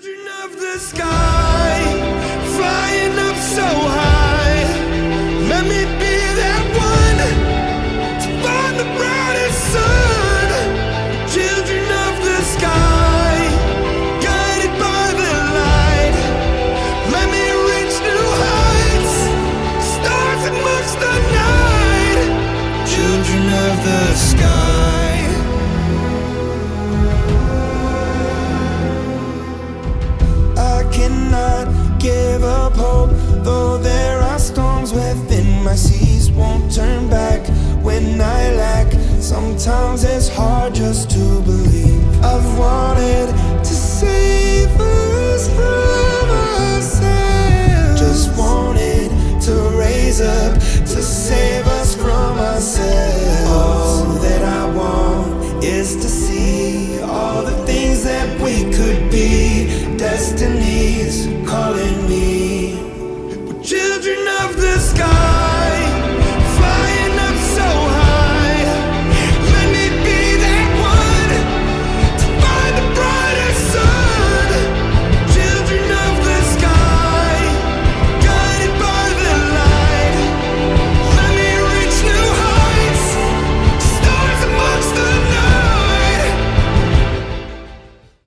Children of the sky, give up hope, though there are storms within my seas won't turn back when I lack. Sometimes it's hard just to believe. I've wanted to save us from ourselves. Just wanted to raise up to save us from ourselves. All that I want is to see all the things that we could be destined